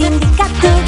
sindicato.